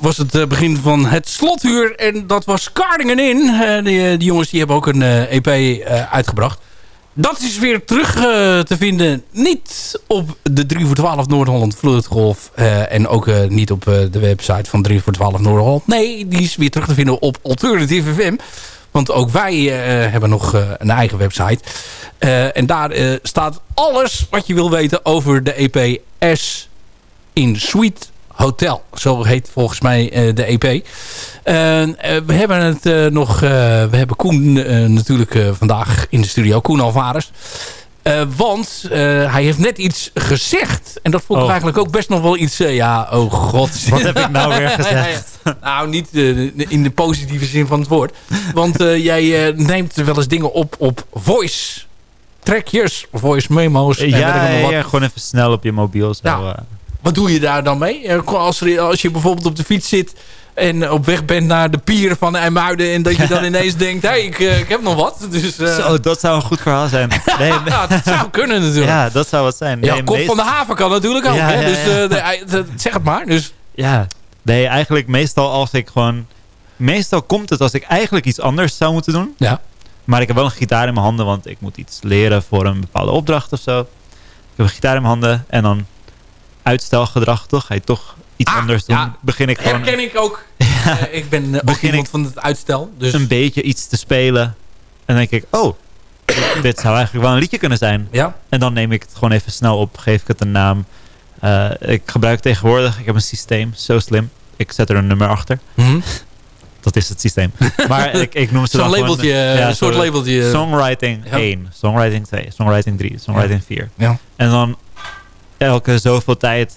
Was het eh, begin van het slotuur. En dat was Cardingen in. Die, eh, die, jongens die hebben ook een EP e uitgebracht. Dat is weer terug te vinden. Niet op de 3 voor 12 Noord-Holland Vloedgolf. en ook niet op de website van 3 voor 12 Noord-Holland. Nee, die is weer terug te vinden op Alternative FM. Want ook wij hebben nog een eigen website. en daar staat alles wat je wil weten over de EP S in Sweet Hotel. Zo heet volgens mij uh, de EP. Uh, we hebben het uh, nog... we hebben Koen natuurlijk vandaag in de studio. Koen Alvarez. want hij heeft net iets gezegd. En dat vond ik oh. eigenlijk ook best nog wel iets... ja, oh god. Wat heb ik nou weer gezegd? nou, niet in de positieve zin van het woord. Want jij neemt wel eens dingen op op voice trackjes, voice memo's. Ja, en ja, ja, gewoon even snel op je mobiel. Zo, ja. Wat doe je daar dan mee? Eh, als, als je bijvoorbeeld op de fiets zit en op weg bent naar de pier van IJmuiden... en dat je dan ineens denkt, hey, ik, eh, ik heb nog wat. Dus, uh... Zo, dat zou een goed verhaal zijn. Nee, ja, dat zou kunnen natuurlijk. Ja, dat zou wat zijn. Nee, ja, kop van de haven kan natuurlijk ook. hè? Dus de, zeg het maar. Dus. Ja, nee, eigenlijk meestal als ik gewoon... Meestal komt het als ik eigenlijk iets anders zou moeten doen. Ja. Maar ik heb wel een gitaar in mijn handen, want ik moet iets leren voor een bepaalde opdracht of zo. Ik heb een gitaar in mijn handen en dan uitstelgedrag, toch? Ga je toch iets ah, anders doen? Ja, begin ik gewoon... Herken ik ook. Ja, uh, ik ben uh, ook iemand van het uitstel. Dus... Een beetje iets te spelen. En dan denk ik, oh, dit zou eigenlijk wel een liedje kunnen zijn. Ja. En dan neem ik het gewoon even snel op, geef ik het een naam. Uh, ik gebruik tegenwoordig, ik heb een systeem, zo slim. Ik zet er een nummer achter. Mm -hmm. Dat is het systeem. Maar ik, ik noem ze dan labeltje, ja, een soort labeltje. Songwriting 1, songwriting 2, songwriting 3, songwriting 4. Ja. En dan elke zoveel tijd,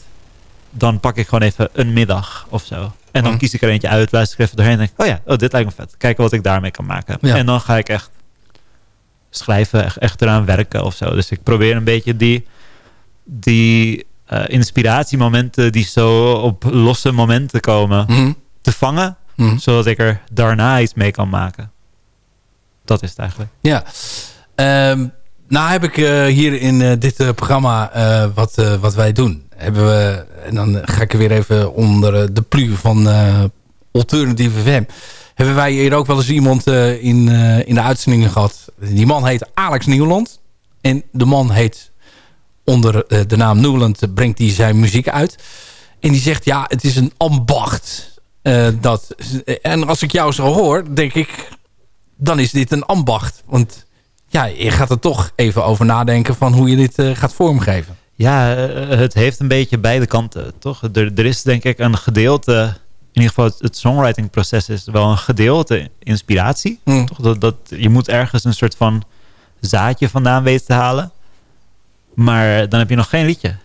dan pak ik gewoon even een middag of zo. En dan mhm. kies ik er eentje uit, luister ik even doorheen en denk oh ja, oh, dit lijkt me vet. Kijken wat ik daarmee kan maken. En dan ga ik echt schrijven, echt, echt eraan werken of zo. Dus ik probeer een beetje die, die uh, inspiratiemomenten die zo op losse momenten komen mhm. te vangen. Mhm. Zodat ik er daarna iets mee kan maken. Dat is het eigenlijk. Ja. Um, nou heb ik uh, hier in uh, dit uh, programma wat, wat wij doen. hebben we... En dan ga ik er weer even onder de plu van Alternative FM. Hebben wij hier ook wel eens iemand in, in de uitzendingen gehad. Die man heet Alex Nieuwland. En de man heet onder de naam Nieuwland brengt hij zijn muziek uit. En die zegt, ja, het is een ambacht. dat, en als ik jou zo hoor, denk ik, dan is dit een ambacht. Want ja, je gaat er toch even over nadenken van hoe je dit uh, gaat vormgeven. Ja, eh, het heeft een beetje beide kanten, toch? Er, er is denk ik een gedeelte, in ieder geval het, songwriting proces is wel een gedeelte inspiratie. Hmm. Toch? Dat, dat, je moet ergens een soort van zaadje vandaan weten te halen. Maar dan heb je nog geen liedje.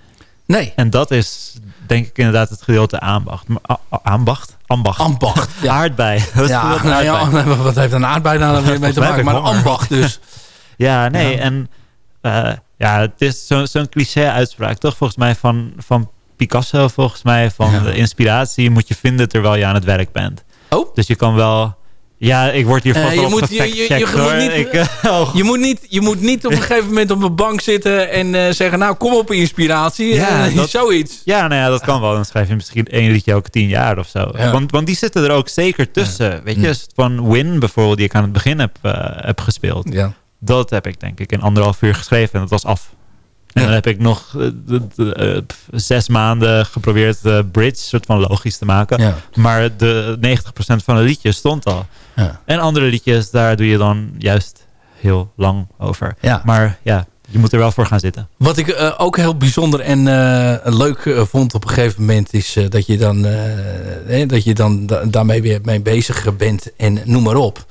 Nee. En dat is denk ik inderdaad het gedeelte aanbacht. Aanbacht? Ambacht. Ambacht. Ja. Aardbei. Wat, ja, nou ja, wat heeft een aardbei nou weer mee te maken? Maar ambacht dus. Ja, nee. En uh, ja, het is zo'n zo cliché-uitspraak, toch? Volgens mij van, van Picasso, volgens mij. Van de inspiratie moet je vinden terwijl je aan het werk bent. Oh. Dus je kan wel... Ja, ik word hier uh, je, moet, je, je, je, moet niet, ik, oh. je, moet niet, je moet niet op een gegeven moment op een bank zitten en uh, zeggen... nou, kom op inspiratie. Ja, uh, dat, zoiets. Ja, nou ja, dat kan wel. Dan schrijf je misschien één liedje elke tien jaar of zo. Ja. Want, want die zitten er ook zeker tussen. Weet je, mm. van Win bijvoorbeeld, die ik aan het begin heb, heb gespeeld. Dat heb ik denk ik in anderhalf uur geschreven en dat was af. En dan heb ik nog uh, zes maanden geprobeerd de bridge soort van logisch te maken. Ja. Maar de 90% van de liedjes stond al. Ja. En andere liedjes, daar doe je dan juist heel lang over. Maar ja, je moet er wel voor gaan zitten. Wat ik uh, ook heel bijzonder en uh, leuk vond op een gegeven moment... is dat je dan, dat je dan daarmee weer mee bezig bent en noem maar op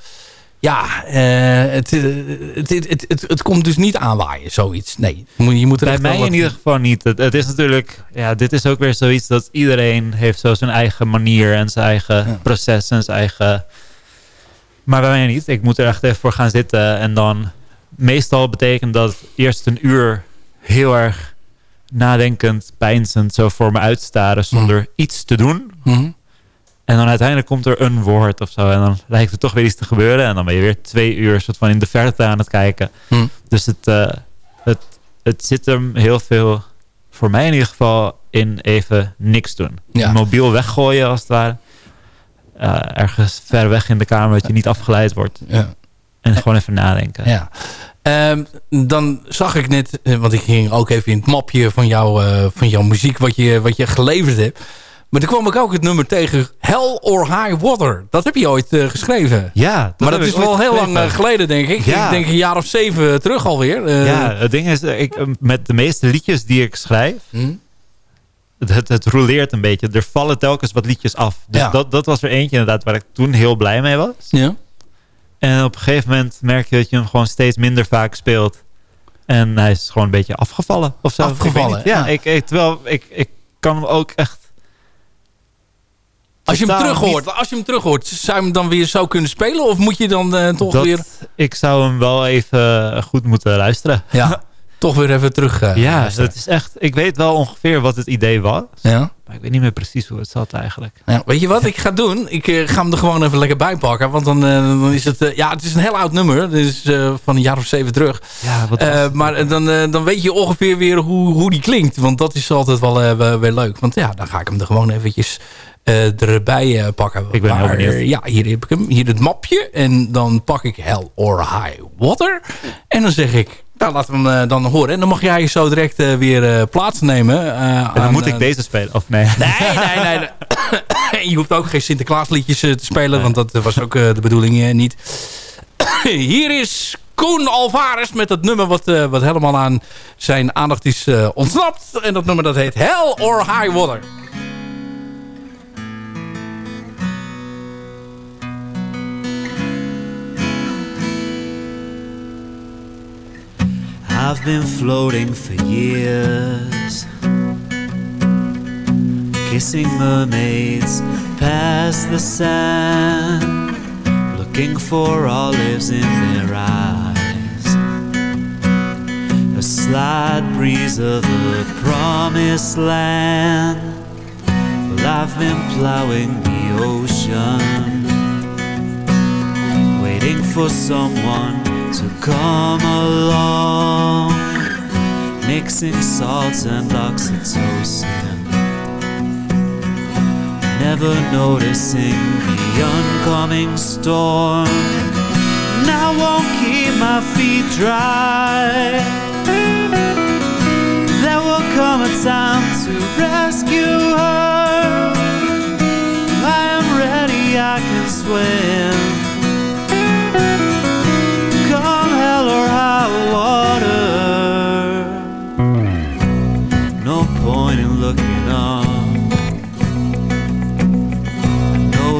ja, uh, het, het, het, het, het, komt dus niet aanwaaien, zoiets. Nee, je moet er Bij mij in ieder geval niet. Het, is natuurlijk, ja, dit is ook weer zoiets dat iedereen heeft zo zijn eigen manier en zijn eigen proces en zijn eigen... Maar bij mij niet. Ik moet er echt even voor gaan zitten en dan... Meestal betekent dat eerst een uur heel erg nadenkend, pijnzend zo voor me uitstaren zonder mhm. iets te doen. Mm en dan uiteindelijk komt er een woord of zo. En dan lijkt er toch weer iets te gebeuren. En dan ben je weer twee uur soort van in de verte aan het kijken. Hm. Dus het, uh, het, het zit hem heel veel, voor mij in ieder geval, in even niks doen. Ja. Mobiel weggooien als het ware. Uh, ergens ver weg in de kamer dat je niet afgeleid wordt. Ja. En gewoon even nadenken. Ja. Um, dan zag ik net, eh, want ik ging ook even in het mapje van, jou, uh, van jouw muziek wat je, wat je geleverd hebt. Maar toen kwam ik ook het nummer tegen Hell or High Water. Dat heb je ooit uh, geschreven. Ja. Maar dat is wel heel lang uh, geleden, denk ik. Ja. Ik denk een jaar of zeven terug alweer. Uh, ja, het ding is, ik, met de meeste liedjes die ik schrijf... Hmm? Het, het, roleert een beetje. Er vallen telkens wat liedjes af. Dus ja. dat, dat was er eentje inderdaad waar ik toen heel blij mee was. Ja. En op een gegeven moment merk je dat je hem gewoon steeds minder vaak speelt. En hij is gewoon een beetje afgevallen of zo. Afgevallen, ja. Ik, ik, terwijl ik, ik kan hem ook echt als je hem terug hoort, als je hem terug hoort, zou je hem dan weer zo kunnen spelen? Of moet je dan uh, toch dat, weer... Ik zou hem wel even eh, goed moeten luisteren. Ja, toch weer even terug uh, Ja, dat is echt... Ik weet wel ongeveer wat het idee was. Ja. Maar ik weet niet meer precies hoe het zat eigenlijk. Weet je wat ik ga doen? Ik ga hem er gewoon even lekker bij pakken. Want dan, dan is het... ja, het is een heel oud nummer. Dit is van een jaar of zeven terug. Ja, wat maar dan, dan weet je ongeveer weer hoe, hoe die klinkt. Want dat is altijd wel weer leuk. Want ja, dan ga ik hem er gewoon eventjes erbij pakken. Ik ben maar, heel Ja, hier heb ik hem. Hier het mapje. En dan pak ik Hell or High Water. En dan zeg ik, nou laten we hem uh, dan horen. En dan mag jij zo direct weer plaatsnemen. en dan moet ik deze spelen, of nee? Nee, nee, nee. je hoeft ook geen Sinterklaasliedjes te spelen. Want dat was ook de bedoeling niet. hier is Koen Alvarez met het nummer wat, wat helemaal aan zijn aandacht is ontsnapt. En dat nummer dat heet Hell or High Water. I've been floating for years, kissing mermaids past the sand, looking for olives in their eyes. A slight breeze of the promised land. Well, I've been plowing the ocean, waiting for someone to come along. mixing salts and oxytocin. Never noticing the oncoming storm. And I won't keep my feet dry. There will come a time to rescue her. I am ready, I can swim.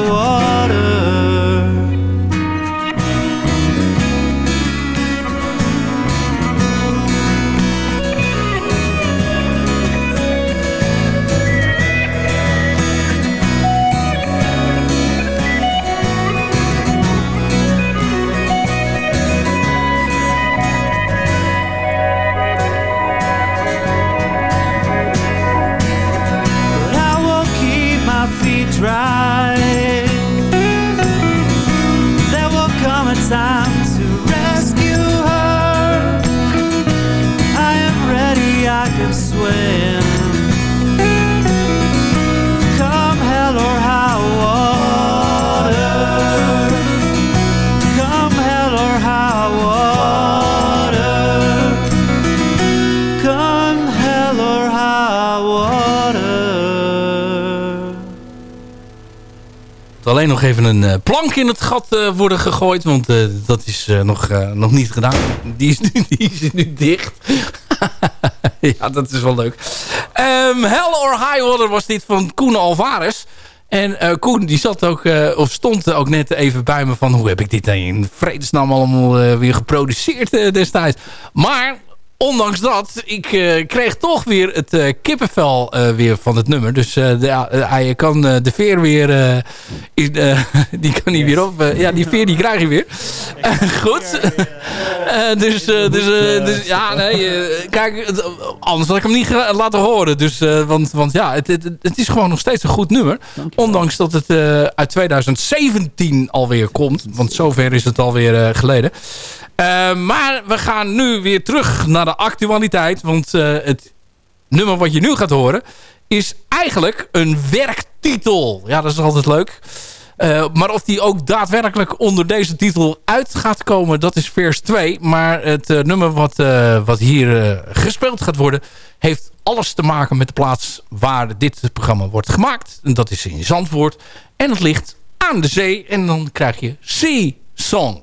Water. Even een eh, plank in het gat eh, worden gegooid. Want eh, dat is nog, nog niet gedaan. Die is nu, die is nu dicht. ja, dat is wel leuk. Ehm Hell or High Water was dit van Koen Alvarez. En eh, Koen die zat ook, of stond ook net even bij me van... hoe heb ik dit in vredesnaam allemaal weer geproduceerd destijds. Maar ondanks dat, ik eh, kreeg toch weer het eh, kippenvel eh, weer van het nummer. Dus de, hij kan de veer weer... in, die kan hij weer op. ja, die veer die krijg je weer. Goed. Dus, dus, dus ja, nee. kijk, het- anders had ik hem niet laten horen. Dus, want, want ja, het, het, het is gewoon nog steeds een goed nummer. Ondanks dat het uit 2017 alweer komt. Want zover is het alweer geleden. Eh, maar we gaan nu weer terug naar de actualiteit. Want eh, het nummer wat je nu gaat horen... is eigenlijk een werktitel. Ja, dat is altijd leuk. Eh, maar of die ook daadwerkelijk onder deze titel uit gaat komen... dat is vers 2. Maar het nummer wat, wat hier gespeeld gaat worden... heeft alles te maken met de plaats waar dit programma wordt gemaakt. Dat is in Zandvoort. En het ligt aan de zee. En dan krijg je Sea Song.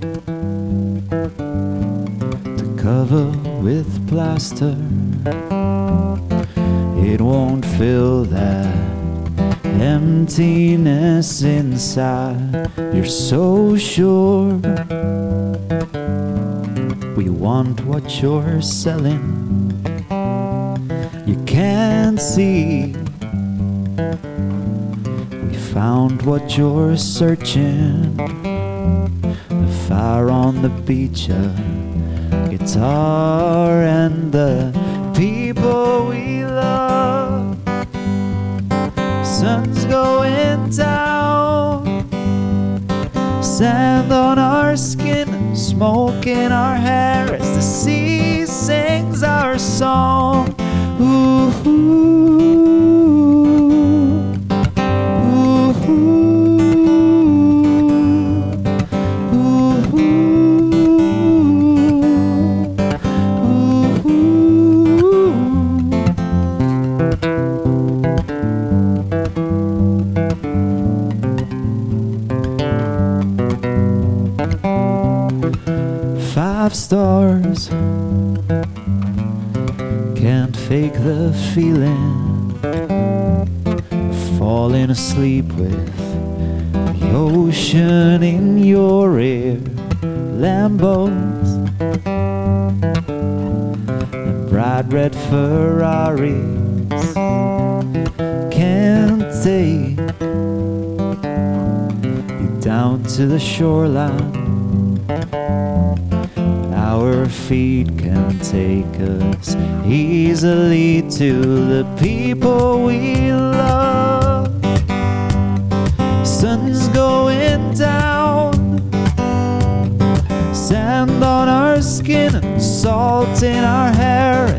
cover with plaster. It won't fill that emptiness inside. You're so sure we want what you're selling. You can't see. We found what you're searching. The fire on the beach, a guitar, and the people we love. Sun's going down, sand on our skin, smoke in our hair as the sea sings our song. Ooh, ooh, stars. Can't fake the feeling. Falling asleep with the ocean in your ear. Lambos and bright red Ferraris can't take you down to the shoreline feet can take us easily to the people we love. Sun's going down, sand on our skin salt in our hair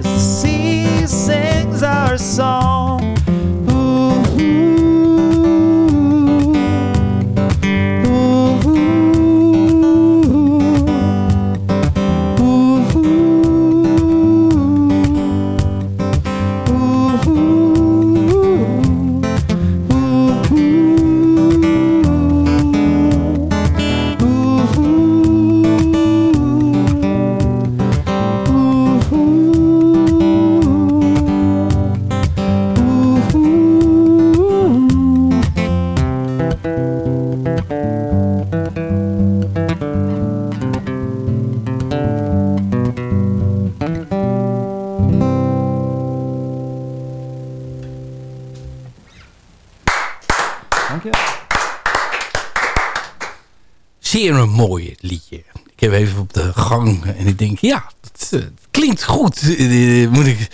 Zeer een mooi liedje. Ik heb even op de gang en ik denk, ja, het, eh, klinkt goed. Eh, moet ik,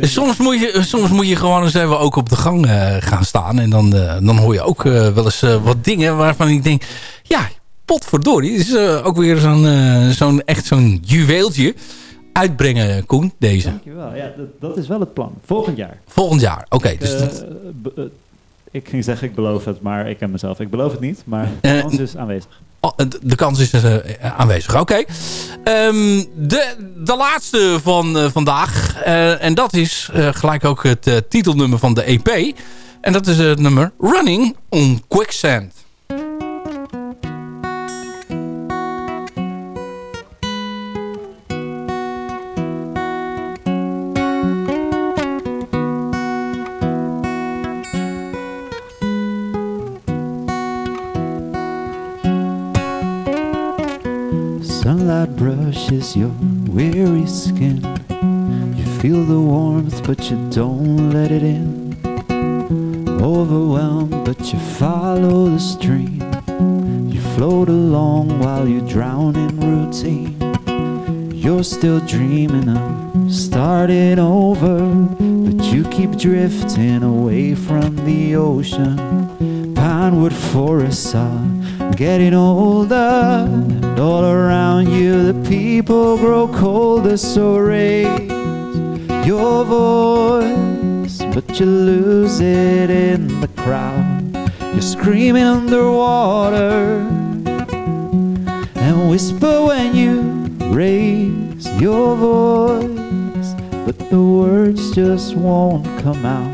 soms, moet je, soms moet je gewoon eens even ook op de gang eh, gaan staan. En dan, eh, dan hoor je ook eh, wel eens eh, wat dingen waarvan ik denk... Ja, potverdorie. Dit is eh, ook weer zo'n eh, zo'n echt zo'n juweeltje. Uitbrengen, Koen, deze. Dankjewel. Ja, dat, dat is wel het plan. Volgend jaar. Volgend jaar. Oké, dus Eh, dat, eh, ik ging zeggen ik beloof het, maar ik ken mezelf. Ik beloof het niet, maar Eh, kans is aanwezig. Oh, de- kans is eh, aanwezig. Oké. Ehm, de, de laatste van eh, vandaag. eh, en dat is gelijk ook het titelnummer van de EP. En dat is het nummer Running on Quicksand. Brushes your weary skin. You feel the warmth, but you don't let it in. Overwhelmed, but you follow the stream. You float along while you drown in routine. You're still dreaming of starting over, but you keep drifting away from the ocean. Pinewood forests are uh, getting older, and all around you the people grow colder. So raise your voice, but you lose it in the crowd. You're screaming underwater and whisper when you raise your voice, but the words just won't come out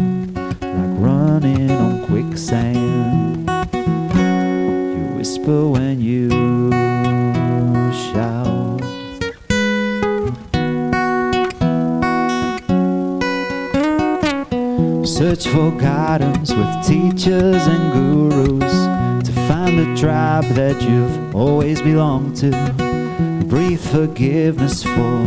like running on quicksand. Whisper when you shout. Search for guidance with teachers and gurus to find the tribe that you've always belonged to. Breathe forgiveness for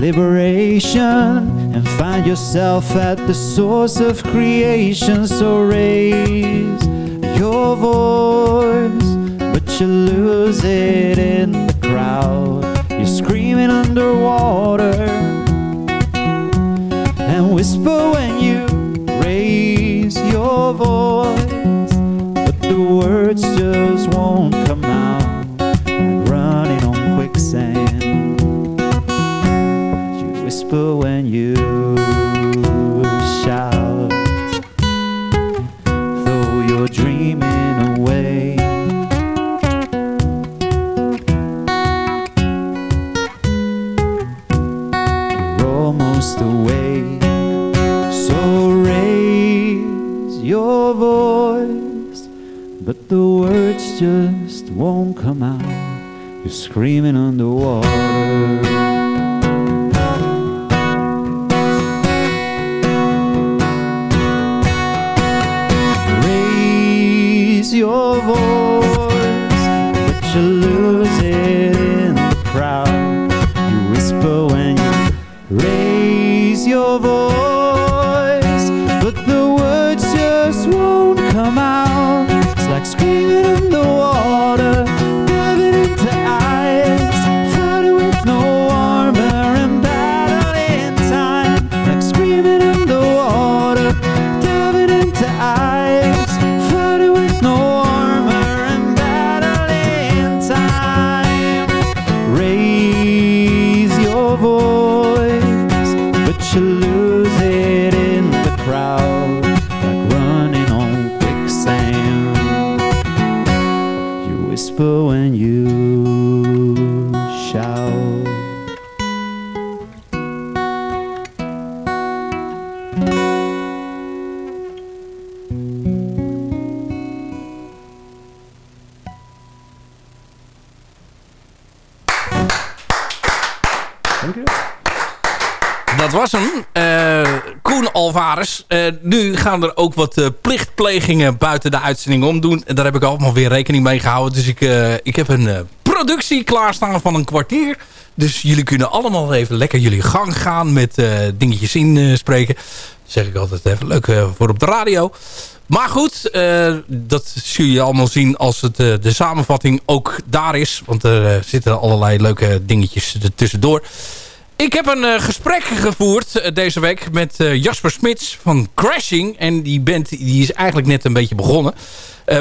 liberation and find yourself at the source of creation. So raise your voice, you lose it in the crowd. You're screaming underwater and whisper when screaming gaan er ook wat eh, plichtplegingen buiten de uitzending om doen. En daar heb ik allemaal weer rekening mee gehouden. Dus ik, eh, ik heb een eh, productie klaarstaan van een kwartier. Dus jullie kunnen allemaal even lekker jullie gang gaan met dingetjes inspreken. zeg ik altijd even leuk voor op de radio. Maar goed, dat zul je allemaal zien als het, de samenvatting ook daar is. Want er zitten allerlei leuke dingetjes er tussendoor. Ik heb een eh, gesprek gevoerd eh, deze week met eh, Jasper Smits van Crashing. En die band die is eigenlijk net een beetje begonnen.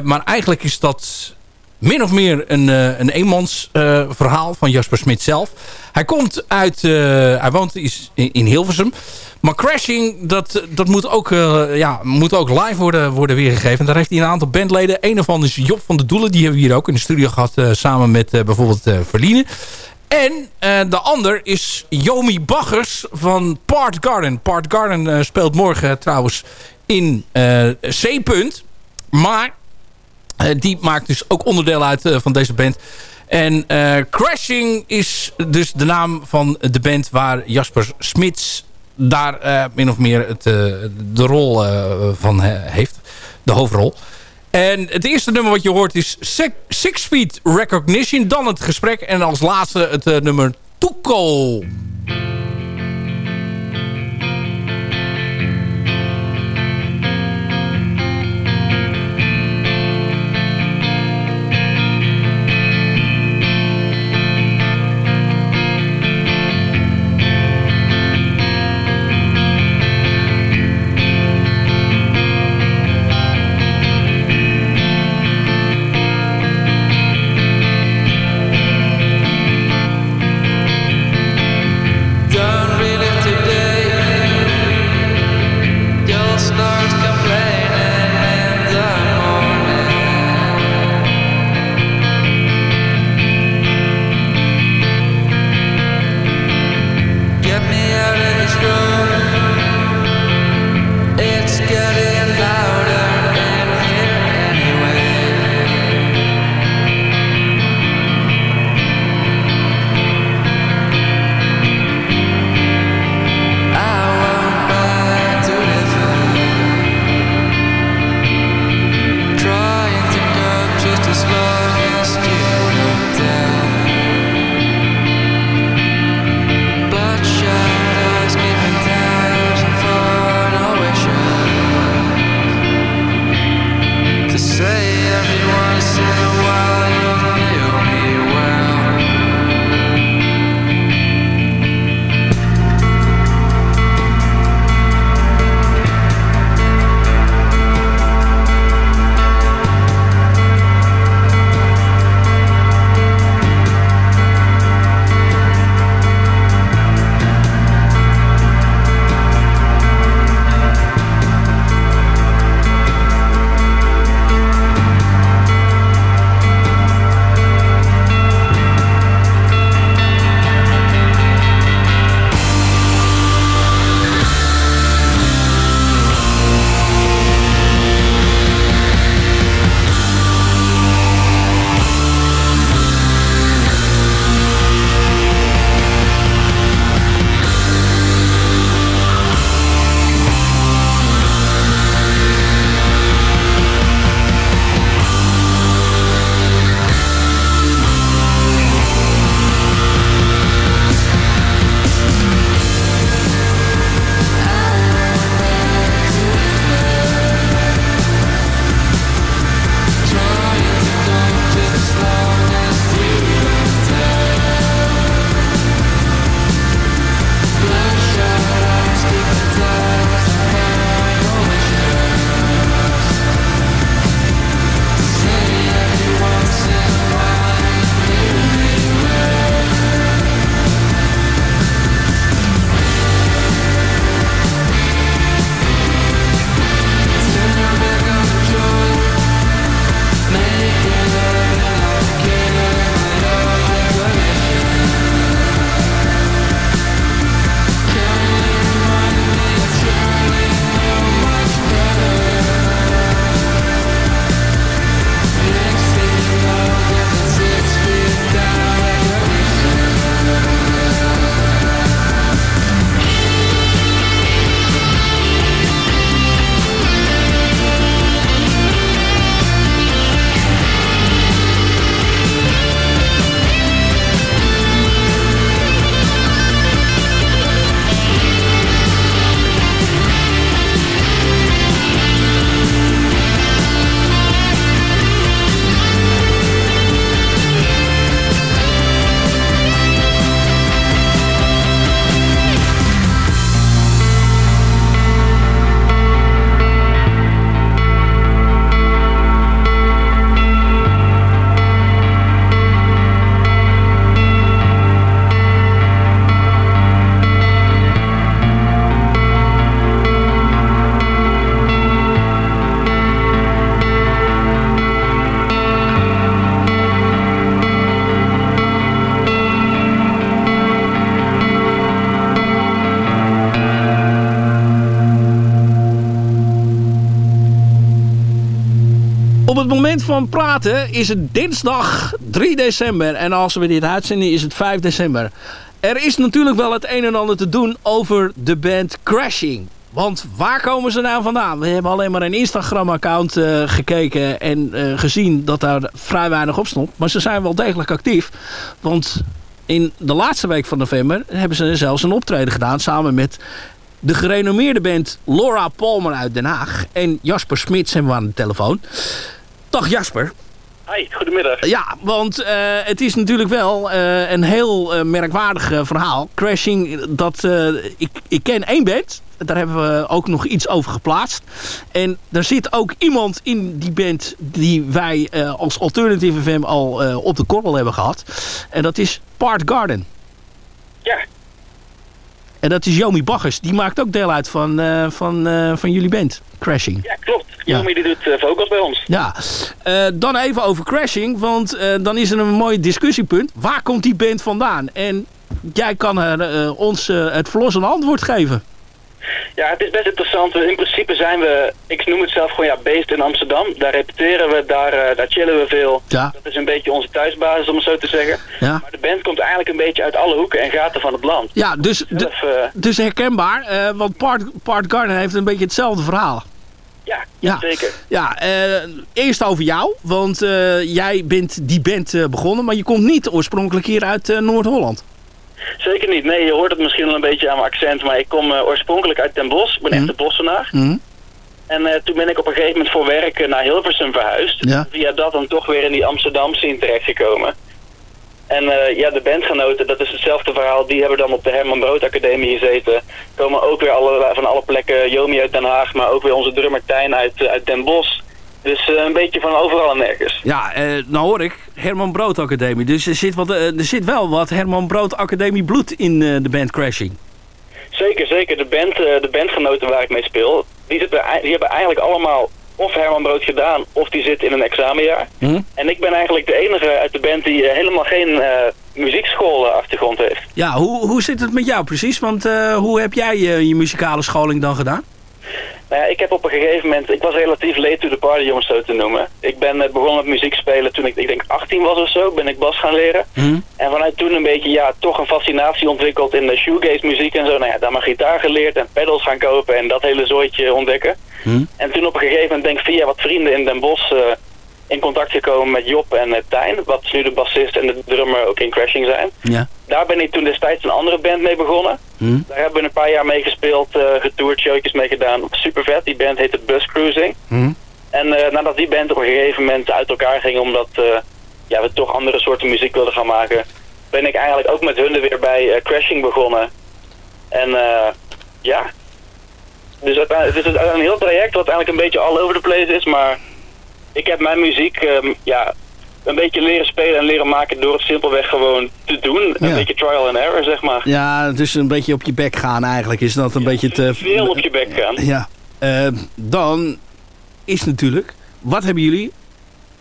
Maar eigenlijk is dat min of meer een, een eenmans verhaal van Jasper Smit zelf. Hij komt uit, hij woont is in, Hilversum. Maar Crashing, dat, dat moet, ook, ja, moet ook live worden, worden weergegeven. En daar heeft hij een aantal bandleden. Een ervan is Job van de Doelen. Die hebben we hier ook in de studio gehad. eh, samen met bijvoorbeeld Verline. En eh, de ander is Yomi Baggers van Part Garden. Part Garden eh, speelt morgen trouwens in eh C-punt. Maar die maakt dus ook onderdeel uit van deze band. En Crashing is dus de naam van de band waar Jasper Smits daar min of meer het, de rol van he- heeft. De hoofdrol. En het eerste nummer wat je hoort is Six, Feet Recognition. Dan het gesprek. En als laatste het eh, nummer Tuco. Is het dinsdag 3 december. En als we dit uitzenden is het 5 december. Er is natuurlijk wel het een en ander te doen over de band Crashing. Want waar komen ze nou vandaan? We hebben alleen maar een Instagram-account uh, gekeken en uh, gezien dat daar vrij weinig op stond. Maar ze zijn wel degelijk actief. Want in de laatste week van november hebben ze zelfs een optreden gedaan... samen met de gerenommeerde band Laura Palmer uit Den Haag. En Jasper Smits hebben we aan de telefoon. Dag Jasper. Hi, goedemiddag. Ja, want uh, het is natuurlijk wel uh, een heel uh, merkwaardig verhaal. Crashing, dat, ik, ik ken één band. Daar hebben we ook nog iets over geplaatst. En er zit ook iemand in die band die wij als Alternative FM al op de korrel hebben gehad. En dat is Part Garden. Ja, en dat is Jomi Baggers. Die maakt ook deel uit van, uh, van, uh, van jullie band, Crashing. Ja, klopt. Jomi ja. die doet uh, vocals bij ons. Ja, dan even over Crashing. Want dan is er een mooi discussiepunt. Waar komt die band vandaan? En jij kan er, ons het verlossende antwoord geven. Ja, het is best interessant. In principe zijn we, ik noem het zelf gewoon ja, based in Amsterdam. Daar repeteren we, daar, uh, daar chillen we veel. Ja. Dat is een beetje onze thuisbasis, om het zo te zeggen. Ja. Maar de band komt eigenlijk een beetje uit alle hoeken en gaten van het land. Ja, dus, zelf, uh, dus herkenbaar. Uh, want Part, Part Garden heeft een beetje hetzelfde verhaal. Ja, ja, zeker. Ja, eerst over jou. Want jij bent die band begonnen, maar je komt niet oorspronkelijk hier uit Noord-Holland. Zeker niet. Nee, je hoort het misschien wel een beetje aan mijn accent, maar ik kom uh, oorspronkelijk uit Den Bosch. Ik ben mm. echt een Bossenaar. Mm. En uh, toen ben ik op een gegeven moment voor werk naar Hilversum verhuisd. Ja. Via dat dan toch weer in die Amsterdam scene terechtgekomen. En uh, ja, de bandgenoten, dat is hetzelfde verhaal. Die hebben dan op de Herman Brood Academie gezeten. Komen ook weer alle, van alle plekken. Jomi uit Den Haag, maar ook weer onze drummer Tijn uit, uit Den Bosch. Dus uh, een beetje van overal en nergens. Ja, uh, nou hoor ik Herman Brood Academie. Dus er zit, wat, uh, er zit wel wat Herman Brood Academie bloed in de band Crashing. Zeker, zeker. De, band, de bandgenoten waar ik mee speel, die, zitten, die hebben eigenlijk allemaal of Herman Brood gedaan, of die zitten in een examenjaar. Hm? En ik ben eigenlijk de enige uit de band die helemaal geen muziekschoolachtergrond heeft. Ja, hoe, hoe zit het met jou precies? Want hoe heb jij je muzikale scholing dan gedaan? Nou ja, ik heb op een gegeven moment, ik was relatief late to the party om het zo te noemen. Ik ben uh, begonnen met muziek spelen toen ik, ik denk 18 was of zo, ben ik bas gaan leren. Mm. En vanuit toen een beetje, ja, toch een fascinatie ontwikkeld in de shoegaze muziek en zo. Nou ja, daar mijn gitaar geleerd en pedals gaan kopen en dat hele zooitje ontdekken. Mm. En toen op een gegeven moment denk ik via wat vrienden in Den Bosch uh, in contact gekomen met Job en uh, Tijn, wat nu de bassist en de drummer ook in Crashing zijn. Ja. Daar ben ik toen destijds een andere band mee begonnen. Mm. Daar hebben we een paar jaar mee gespeeld, uh, getoerd, showtjes mee gedaan. Super vet, die band heette Bus Cruising. Mm. En uh, nadat die band op een gegeven moment uit elkaar ging, omdat uh, ja, we toch andere soorten muziek wilden gaan maken, ben ik eigenlijk ook met hun er weer bij Crashing begonnen. En ja, dus het, het is een heel traject wat eigenlijk een beetje all over the place is, maar ik heb mijn muziek um, ja, een beetje leren spelen en leren maken door het simpelweg gewoon te doen. Een Ja. beetje trial and error, zeg maar. Ja, dus een beetje op je bek gaan eigenlijk. Is dat een beetje te... Veel op je bek gaan. Ja. Eh, dan is natuurlijk... Wat hebben jullie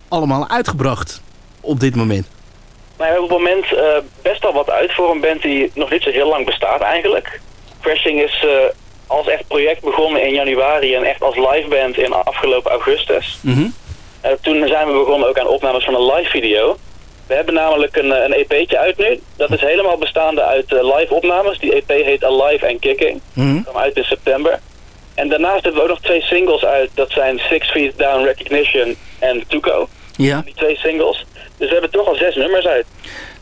allemaal uitgebracht op dit moment? Maar we hebben op het moment uh, best al wat uit voor een band die nog niet zo heel lang bestaat eigenlijk. Crashing is uh, als echt project begonnen in januari en echt als liveband in afgelopen augustus. Mm -hmm. Uh, toen zijn we begonnen ook aan opnames van een live video. We hebben namelijk een, een EP'tje uit nu. Dat is helemaal bestaande uit live opnames. Die EP heet Alive and Kicking. Mm -hmm. Kwam uit in september. En daarnaast hebben we ook nog twee singles uit. Dat zijn Six Feet Down Recognition en Tuco. Ja. Die twee singles. Dus we hebben toch al zes nummers uit.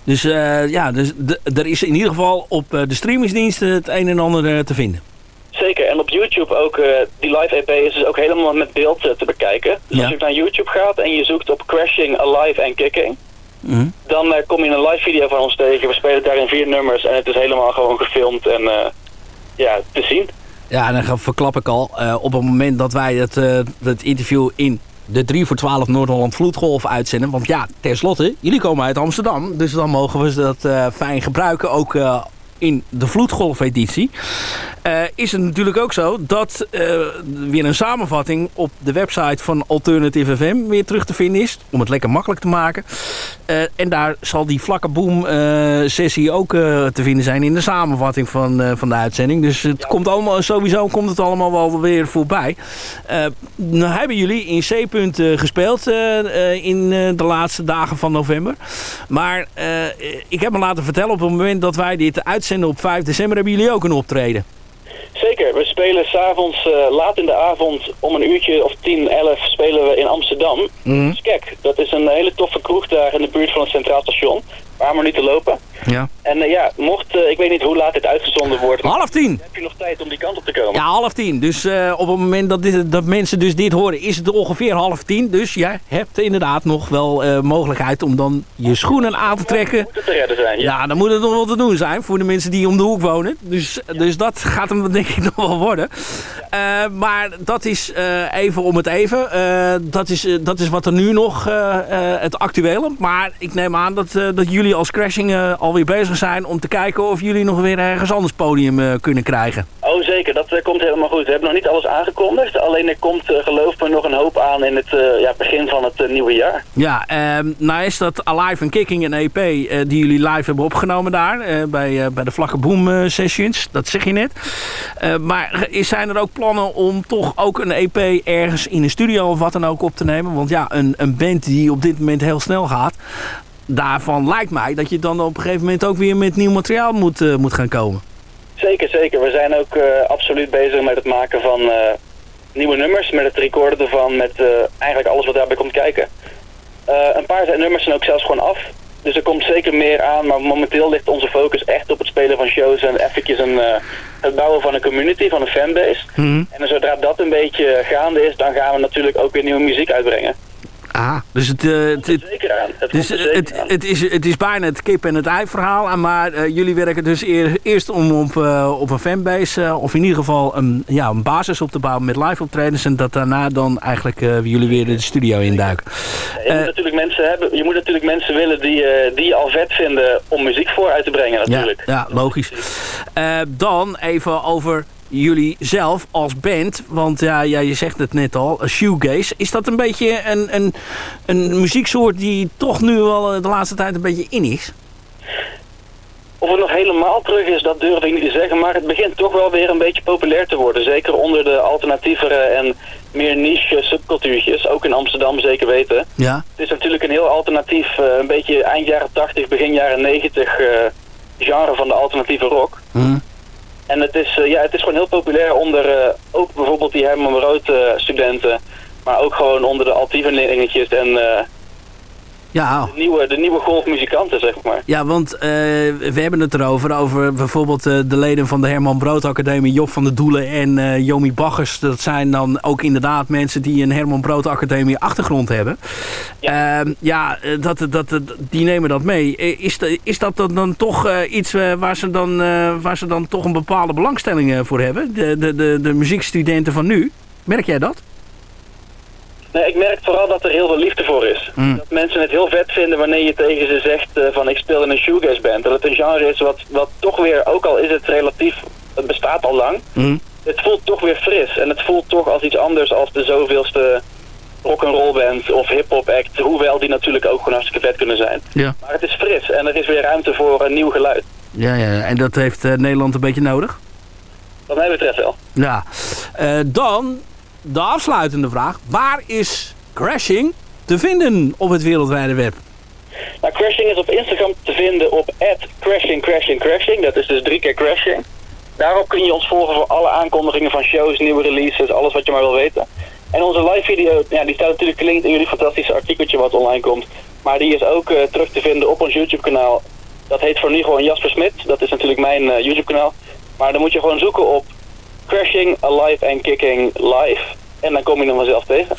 Dus uh, ja, dus er is in ieder geval op de streamingsdiensten het een en ander te vinden. Zeker, en op YouTube ook, die live EP is dus ook helemaal met beeld te bekijken. Dus ja. als je naar YouTube gaat en je zoekt op Crashing, Alive en Kicking, mm -hmm. dan kom je een live video van ons tegen. We spelen daarin vier nummers en het is helemaal gewoon gefilmd en ja, te zien. Ja, dan verklap ik al. Op het moment dat wij het, het interview in de 3 voor 12 Noord-Holland Vloedgolf uitzenden. Want ja, tenslotte, jullie komen uit Amsterdam. Dus dan mogen we dat uh, fijn gebruiken. Ook in de Vloedgolf editie. is het natuurlijk ook zo dat weer een samenvatting op de website van Alternative FM weer terug te vinden is. Om het lekker makkelijk te maken. En daar zal die vlakke boom sessie ook te vinden zijn in de samenvatting van, van de uitzending. Dus het komt allemaal, sowieso komt het allemaal wel weer voorbij. nou hebben jullie in C-punt gespeeld in de laatste dagen van november. Maar ik heb me laten vertellen op het moment dat wij dit uitzenden op 5 december hebben jullie ook een optreden. Zeker, we spelen s'avonds, uh, laat in de avond, om een uurtje of 10, 11 spelen we in Amsterdam. Mm Skek, dat is een hele toffe kroeg daar in de buurt van het Centraal Station. Een paar minuten lopen. Ja. En uh, ja, mocht, uh, ik weet niet hoe laat dit uitgezonden wordt. Half tien. Heb je nog tijd om die kant op te komen? Ja, half tien. Dus uh, op het moment dat, dit, dat mensen dus dit horen, is het ongeveer half tien. Dus jij hebt inderdaad nog wel mogelijkheid om dan je schoenen aan te trekken. Ja, moet het te redden zijn. Ja. ja, dan moet het nog wel te doen zijn voor de mensen die om de hoek wonen. Dus, ja. dus dat gaat hem denk ik nog wel worden. Maar dat is even om het even. dat, is, dat is wat er nu nog het actuele. Maar ik neem aan dat, dat jullie als Crashing alweer bezig zijn om te kijken of jullie nog weer ergens anders podium uh, kunnen krijgen. Oh zeker, dat uh, komt helemaal goed. We hebben nog niet alles aangekondigd. Alleen er komt, uh, geloof me, nog een hoop aan in het ja, begin van het nieuwe jaar. Ja, ehm, nou is dat Alive and Kicking een EP die jullie live hebben opgenomen daar. bij, bij de Vlakke Boom Sessions. Dat zeg je net. maar zijn er ook plannen om toch ook een EP ergens in een studio of wat dan ook op te nemen? Want ja, een, een band die op dit moment heel snel gaat daarvan lijkt mij dat je dan op een gegeven moment ook weer met nieuw materiaal moet, uh, moet gaan komen. Zeker, zeker. We zijn ook uh, absoluut bezig met het maken van uh, nieuwe nummers, met het recorden ervan, met eigenlijk alles wat daarbij komt kijken. een paar nummers zijn ook zelfs gewoon af. Dus er komt zeker meer aan, maar momenteel ligt onze focus echt op het spelen van shows en eventjes een, het bouwen van een community, van een fanbase. Mm. En zodra dat een beetje gaande is, dan gaan we natuurlijk ook weer nieuwe muziek uitbrengen. Ah, dus het, uh, het, het, zeker aan. Het, dus het, het, is, het is bijna het kip en het ei verhaal. Maar uh, jullie werken dus eer, eerst om op, uh, op een fanbase, of in ieder geval een, ja, een basis op te bouwen met live optredens. En dat daarna dan eigenlijk jullie weer de studio induiken. Je moet, natuurlijk mensen hebben, je moet natuurlijk mensen willen die, die al vet vinden om muziek voor uit te brengen natuurlijk. Ja, ja logisch. dan even over jullie zelf als band, want ja, ja, je zegt het net al, shoegaze. Is dat een beetje een, een, een muzieksoort die toch nu wel eh, de laatste tijd een beetje in is? Of het nog helemaal terug is, dat durf ik niet te zeggen. Maar het begint toch wel weer een beetje populair te worden. Zeker onder de alternatievere en meer niche subcultuurtjes. Ook in Amsterdam zeker weten. Ja. Het is natuurlijk een heel alternatief, eh, een beetje eind jaren 80, begin jaren 90 uh, genre van de alternatieve rock. Mm. En het is, uh, ja, het is gewoon heel populair onder uh, ook bijvoorbeeld die Herman Brood uh, studenten. Maar ook gewoon onder de altievelingetjes en ja. de, nieuwe, de nieuwe golfmuzikanten, zeg maar. Ja, want we hebben het erover, over bijvoorbeeld de leden van de Herman Brood Academie, Job van der Doelen en Jomi Baggers. Dat zijn dan ook inderdaad mensen die een Herman Brood Academie achtergrond hebben. Ja, ehm, ja dat, dat, die nemen dat mee. Is, de, is dat dan, dan toch iets waar, ze dan, waar ze dan toch een bepaalde belangstelling voor hebben? De, de, de, de muziekstudenten van nu. Merk jij dat? Nee, ik merk vooral dat er heel veel liefde voor is. Mm. Dat mensen het heel vet vinden wanneer je tegen ze zegt uh, van ik speel in een shoegaze band. Dat het een genre is wat, wat toch weer, ook al is het relatief, het bestaat al lang. Mm. Het voelt toch weer fris en het voelt toch als iets anders als de zoveelste rock'n'roll band of hip-hop act. Hoewel die natuurlijk ook gewoon hartstikke vet kunnen zijn. Ja. Maar het is fris en er is weer ruimte voor een nieuw geluid. Ja, ja. en dat heeft uh, Nederland een beetje nodig? Wat mij betreft wel. Ja. Uh, dan de afsluitende vraag. Waar is Crashing te vinden op het wereldwijde web? Nou, Crashing is op Instagram te vinden op crashing, crashing, crashing. Dat is dus drie keer Crashing. Daarop kun je ons volgen voor alle aankondigingen van shows, nieuwe releases, alles wat je maar wil weten. En onze live video, ja, die staat natuurlijk gelinkt in jullie fantastische artikeltje wat online komt. Maar die is ook uh, terug te vinden op ons YouTube kanaal. Dat heet voor nu gewoon Jasper Smit. Dat is natuurlijk mijn uh, YouTube kanaal. Maar dan moet je gewoon zoeken op Crashing, Alive and Kicking Live. En dan kom je hem vanzelf tegen.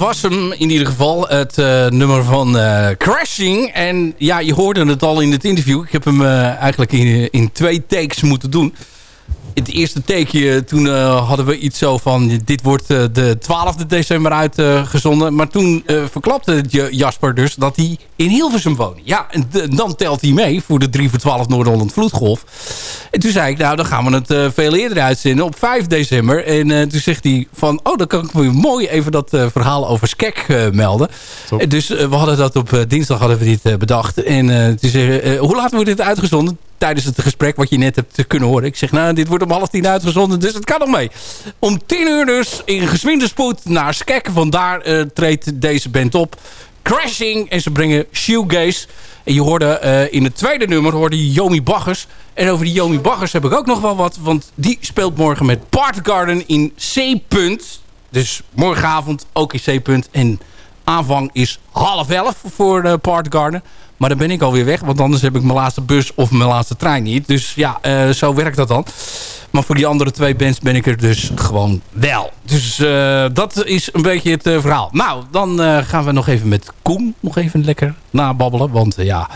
Was hem in ieder geval, het uh, nummer van uh, Crashing. En ja, je hoorde het al in het interview. Ik heb hem uh, eigenlijk in, in twee takes moeten doen het eerste takeje, toen uh, hadden we iets zo van... dit wordt uh, de 12e december uitgezonden. maar toen uh, verklapte Jasper dus dat hij in Hilversum woonde. Ja, en dan telt hij mee voor de 3 voor 12 Noord-Holland Vloedgolf. En toen zei ik, nou, dan gaan we het veel eerder uitzenden op 5 december. En toen zegt hij van, oh, dan kan ik me mooi even dat verhaal over Skek melden. En dus we hadden dat op dinsdag hadden we dit bedacht. En toen zei hoe laat wordt dit uitgezonden? Tijdens het gesprek wat je net hebt kunnen horen. Ik zeg, nou, dit wordt om half tien uitgezonden, dus het kan nog mee. Om tien uur dus in geswinde spoed naar Skek. Vandaar uh, treedt deze band op. Crashing en ze brengen Shoegaze. En je hoorde uh, in het tweede nummer hoorde Yomi Baggers. En over die Yomi Baggers heb ik ook nog wel wat. Want die speelt morgen met Part Garden in C. Dus morgenavond ook in C. En aanvang is half elf voor de Part Garden. Maar dan ben ik alweer weg. Want anders heb ik mijn laatste bus of mijn laatste trein niet. Dus ja, uh, zo werkt dat dan. Maar voor die andere twee bands ben ik er dus gewoon wel. Dus uh, dat is een beetje het verhaal. Nou, dan gaan we nog even met Koen nog even lekker nababbelen. Want ja,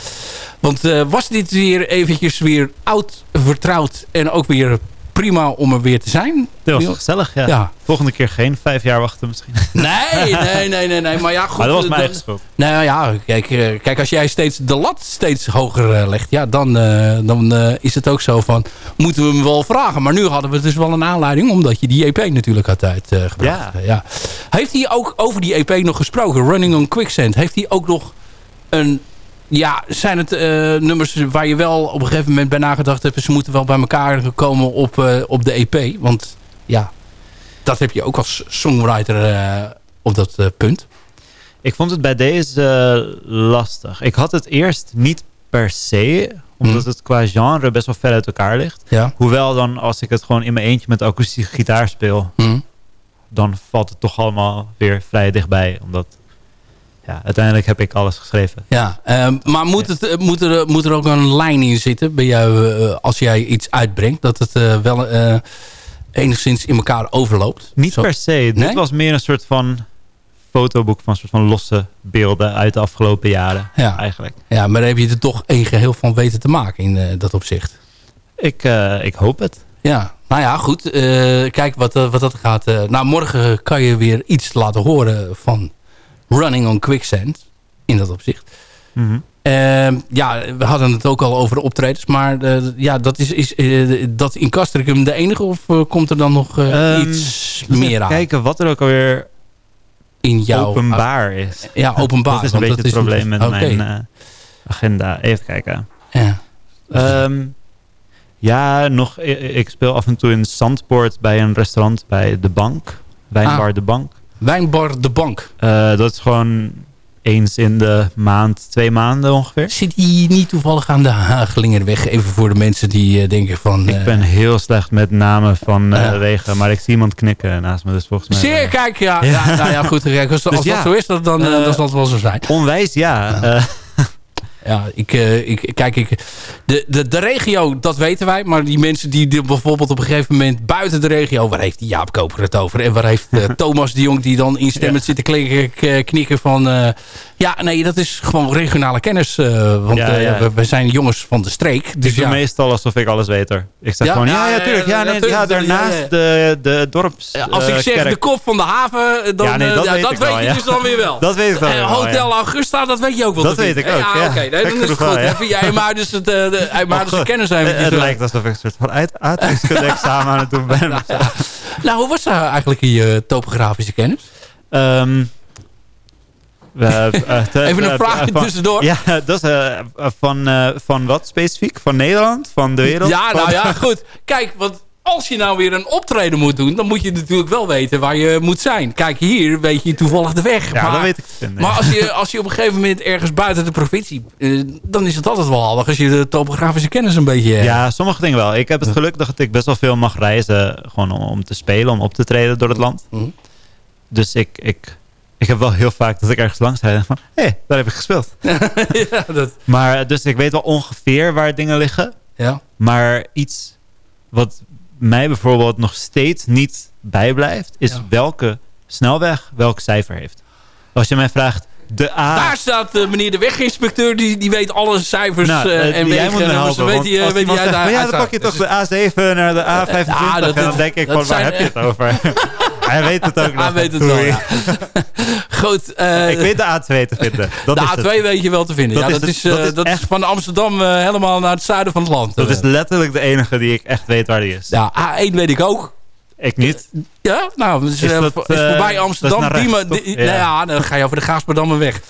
want was dit weer eventjes weer oud vertrouwd en ook weer prima om er weer te zijn. Dat was gezellig, ja. ja. Volgende keer geen vijf jaar wachten misschien. Nee, nee, nee, nee. nee. Maar ja, goed. Maar dat was mijn eigen schuld. Nou ja, kijk, eh, kijk, als jij steeds de lat steeds hoger uh, legt... ja, dan, uh, dan uh, is het ook zo van... moeten we hem wel vragen. Maar nu hadden we dus wel een aanleiding... omdat je die EP natuurlijk had uitgebracht. Ja. ja. Heeft hij ook over die EP nog gesproken? Running on Quicksand. Heeft hij ook nog een ja, zijn het uh, nummers waar je wel op een gegeven moment bij nagedacht hebt... ze moeten wel bij elkaar komen op, uh, op de EP? Want ja, dat heb je ook als songwriter uh, op dat punt. Ik vond het bij deze lastig. Ik had het eerst niet per se... omdat mm. het qua genre best wel ver uit elkaar ligt. Ja. Hoewel dan als ik het gewoon in mijn eentje met akoestische gitaar speel... Mm. dan valt het toch allemaal weer vrij dichtbij. Omdat ja, uiteindelijk heb ik alles geschreven. Ja, uh, maar moet, het, eh, moet, er, moet er ook een lijn in zitten bij jou uh, als jij iets uitbrengt? Dat het wel enigszins in elkaar overloopt? Niet Zo. per se. Nee? Dit was meer een soort van fotoboek van een soort van losse beelden uit de afgelopen jaren ja. eigenlijk. Ja, maar daar heb je er toch een geheel van weten te maken in dat opzicht. Ik, ik hoop het. Ja, nou ja, goed. kijk wat, wat dat gaat. nou, morgen kan je weer iets laten horen van Running on Quicksand. In dat opzicht. Mm ja, we hadden het ook al over de optredens. Maar uh, ja, dat is, is uh, dat in Castricum de enige? Of uh, komt er dan nog um, iets meer aan? kijken wat er ook alweer in jouw openbaar is. Ja, openbaar. Dat is een beetje het probleem met okay. mijn agenda. Even kijken. Ja. Um, ja, nog, ik speel af en toe in Zandpoort bij een restaurant bij De Bank. Wijnbar ah. De Bank. Wijnbar De Bank. Uh, dat is gewoon eens in de maand, twee maanden ongeveer. Zit hij niet toevallig aan de Hagelingerweg? Even voor de mensen die uh, denken van... Uh, ik ben heel slecht met namen van wegen, maar ik zie iemand knikken naast me. Dus volgens mij... Zeer, kijk, ja. ja, nou ja, goed. Kijk, als, dus als ja, dat zo is, dan, dan, dan zal het wel zo zijn. Onwijs, ja. Ja, ik, uh, ik, kijk, ik, de, de, de regio, dat weten wij. Maar die mensen die, die bijvoorbeeld op een gegeven moment buiten de regio... waar heeft die Jaap Koper het over? En waar heeft uh, Thomas de Jong die dan instemmend ja. zit te knikken van... Uh, ja, nee, dat is gewoon regionale kennis. want ja, ja. We, we, zijn jongens van de streek. Dus ik doe meestal alsof ik alles weet er. Ik zeg gewoon, ja, ja, tuurlijk. Ja, nee, ja, daarnaast de, de dorps Als ik zeg de kop van de haven, dan, nee, dat, weet, dat weet je dus dan weer wel. Dat weet ik dan Hotel Augusta, dat weet je ook wel. Dat weet ik ook, ja. oké nee, dan is het goed. Even jij maar dus het, oh, kennis zijn. Het lijkt alsof ik een soort van examen aan het doen ben. nou, hoe was eigenlijk je topografische kennis? Um, uh, Even een vraag tussendoor. Ja, dat is van, van wat specifiek? Van Nederland? Van de wereld? Ja, nou ja, goed. Kijk, want als je nou weer een optreden moet doen... dan moet je natuurlijk wel weten waar je moet zijn. Kijk, hier weet je toevallig de weg. Ja, maar, dat weet ik. Maar als je, als je op een gegeven moment ergens buiten de provincie... Uh, dan is het altijd wel handig als je de topografische kennis een beetje... Ja, sommige dingen wel. Ik heb het geluk dat ik best wel veel mag reizen... gewoon om, te spelen, om op te treden door het land. -hmm. Dus ik, ik, ik heb wel heel vaak dat ik ergens langs rijd van... hé, hey, daar heb ik gespeeld. ja, dat... Maar dus ik weet wel ongeveer waar dingen liggen. Ja. Maar iets wat mij bijvoorbeeld nog steeds niet bijblijft... is welke snelweg welk cijfer heeft. Als je mij vraagt, de A... Daar staat uh, meneer de weginspecteur, die, die weet alle cijfers nou, uh, en wegennummers. Weet die, weet die uit zegt, ja, dan pak je toch de A7 naar de A25 ja, dat, en dan denk ik, van, waar heb je het over? Hij weet het ook nog. Hij weet het wel, ja. Goed. Uh, ik weet de A2 te vinden. Dat de A2 het. weet je wel te vinden. Dat ja, dat, is, dat, is, dat is van Amsterdam uh, helemaal naar het zuiden van het land. Dat is letterlijk de enige die ik echt weet waar die is. Ja, A1 weet ik ook. Ik niet. Ja, nou, is, is, dat, is voorbij Amsterdam. Die, die, ja. Nou ja, dan ga je over de Gaasperdammer weg.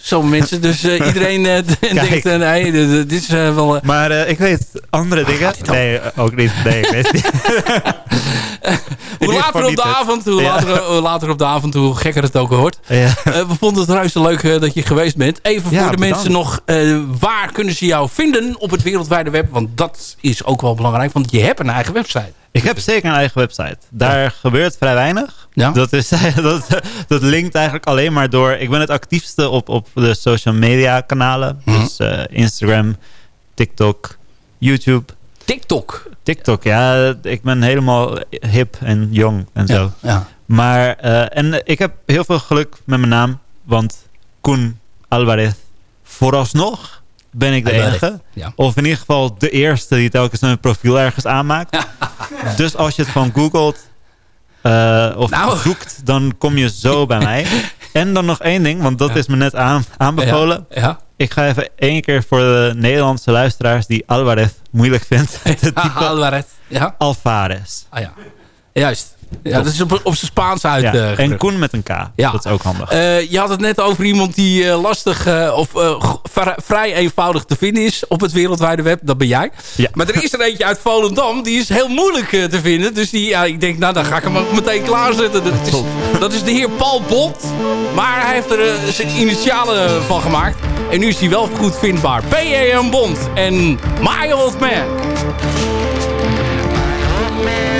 Zo mensen. Dus uh, iedereen uh, denkt, uh, nee, dit is wel... maar ik weet andere dingen. Nee, ook niet. Nee, ik weet niet. Hoe later op de avond, hoe later, hoe later op de avond, hoe gekker het ook hoort. Ja. we vonden het reuze leuk dat je geweest bent. Even voor de mensen nog, waar kunnen ze jou vinden op het wereldwijde web? Want dat is ook wel belangrijk, want je hebt een eigen website. Ik heb zeker een eigen website. Daar gebeurt vrij weinig. Dat, is, dat, dat linkt eigenlijk alleen maar door... Ik ben het actiefste op, op de social media kanalen. Mhm. Dus Instagram, TikTok, YouTube. TikTok? TikTok, ja. Ik ben helemaal hip en jong en zo. Ja, ja. Maar, uh, en ik heb heel veel geluk met mijn naam. Want Koen Alvarez vooralsnog ben ik de enige. Of in ieder geval de eerste die telkens een profiel ergens aanmaakt. dus als je het van googelt uh, of nou. zoekt, dan kom je zo bij mij. En dan nog één ding, want dat is me net aan, aanbevolen. Ik ga even één keer voor de Nederlandse luisteraars die Alvarez moeilijk vindt. Alvarez. Ja. Alvarez. Ah ja, juist. Ja, dat is op, op zijn Spaans uit. Ja. Uh, en Koen met een K. Ja. Dat is ook handig. Uh, je had het net over iemand die uh, lastig of vrij eenvoudig te vinden is op het wereldwijde web. Dat ben jij. Ja. Maar er is er eentje uit Volendam. Die is heel moeilijk te vinden. Dus die, ja, ik denk, nou dan ga ik hem ook meteen klaarzetten. Dat is, dat is de heer Paul Bot. Maar hij heeft er zijn initialen van gemaakt. En nu is hij wel goed vindbaar. P.A.M. Bond en My Old Man. I've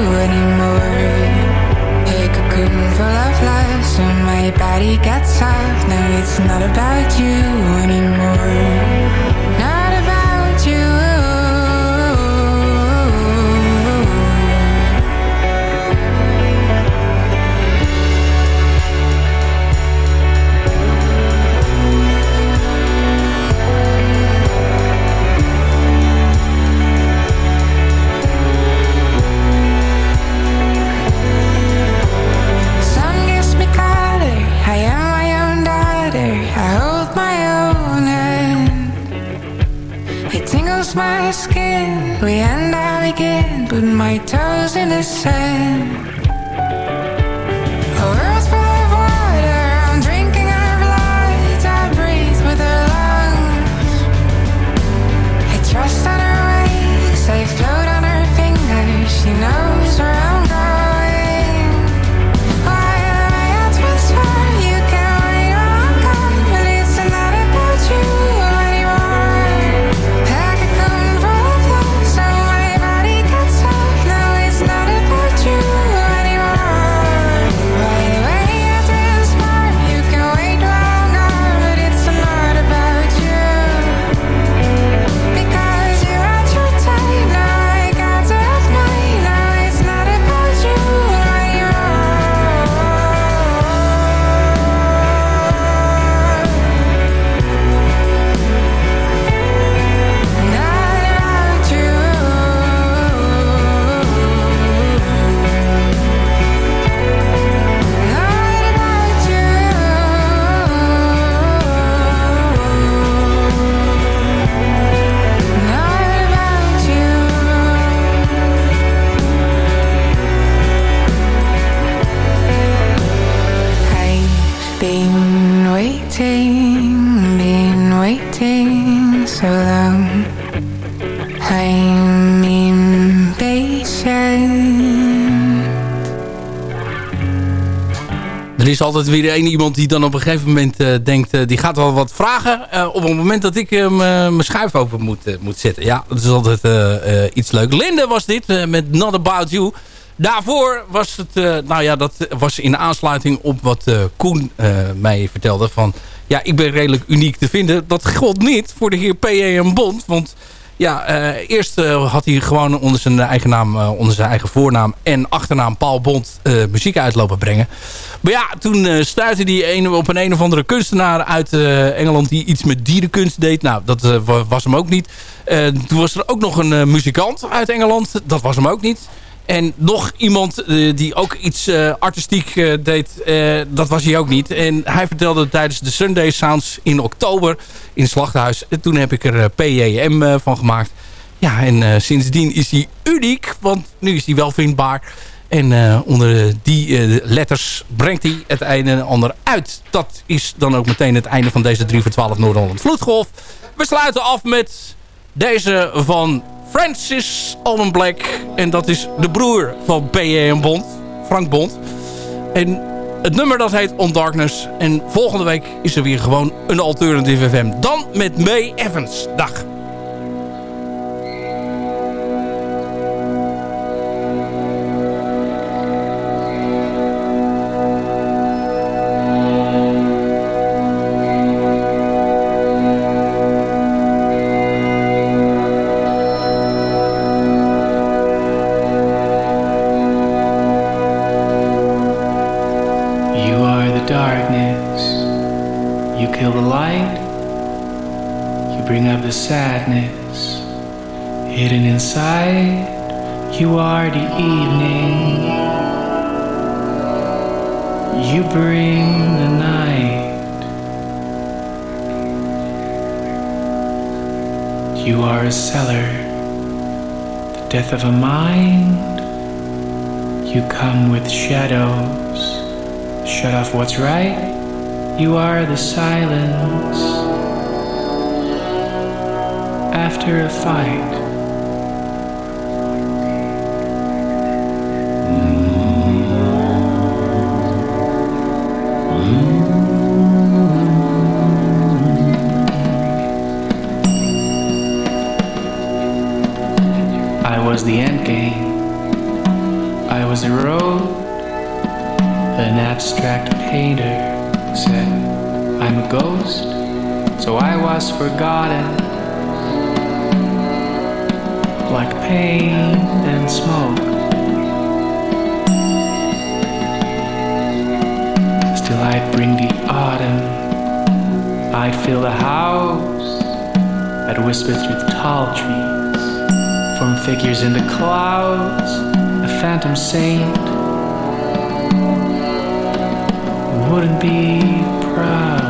about you anymore cocoon full of love So my body gets soft. Now it's not about you anymore skin. We end I begin, put my toes in the sand. Altijd weer één iemand die dan op een gegeven moment uh, denkt... Uh, die gaat wel wat vragen uh, op het moment dat ik mijn schuif open moet, moet zetten. Ja, dat is altijd iets leuk. Linde was dit met Not About You. Daarvoor was het... nou ja, dat was in aansluiting op wat Koen mij vertelde. Van, ja, ik ben redelijk uniek te vinden. Dat geldt niet voor de heer P.E.M. Bond. Want ja, uh, eerst uh, had hij gewoon onder zijn eigen naam, uh, onder zijn eigen voornaam en achternaam Paul Bond muziek uitlopen brengen. Maar ja, toen stuitte hij een, op een een of andere kunstenaar uit Engeland die iets met dierenkunst deed. Nou, dat was hem ook niet. toen was er ook nog een muzikant uit Engeland. Dat was hem ook niet. En nog iemand uh, die ook iets uh, artistiek uh, deed, dat was hij ook niet. En hij vertelde tijdens de Sunday Sounds in oktober in Slachthuis. En toen heb ik er PJM van gemaakt. Ja, en sindsdien is hij uniek, want nu is hij wel vindbaar. En onder die letters brengt hij het een en ander uit. Dat is dan ook meteen het einde van deze 3 voor 12 Noord-Holland Vloedgolf. We sluiten af met deze van Francis Alban Black. En dat is de broer van B.A. Bond, Frank Bond. En het nummer dat heet On Darkness. En volgende week is er weer gewoon een Alternative FM. Dan met May Evans. Dag. You are the evening. You bring the night. You are a cellar, the death of a mind. You come with shadows, shut off what's right. You are the silence after a fight. Forgotten. Like pain and smoke. Still, I'd bring the autumn. I'd fill the house. I'd whisper through the tall trees. Form figures in the clouds. A phantom saint. Wouldn't be proud.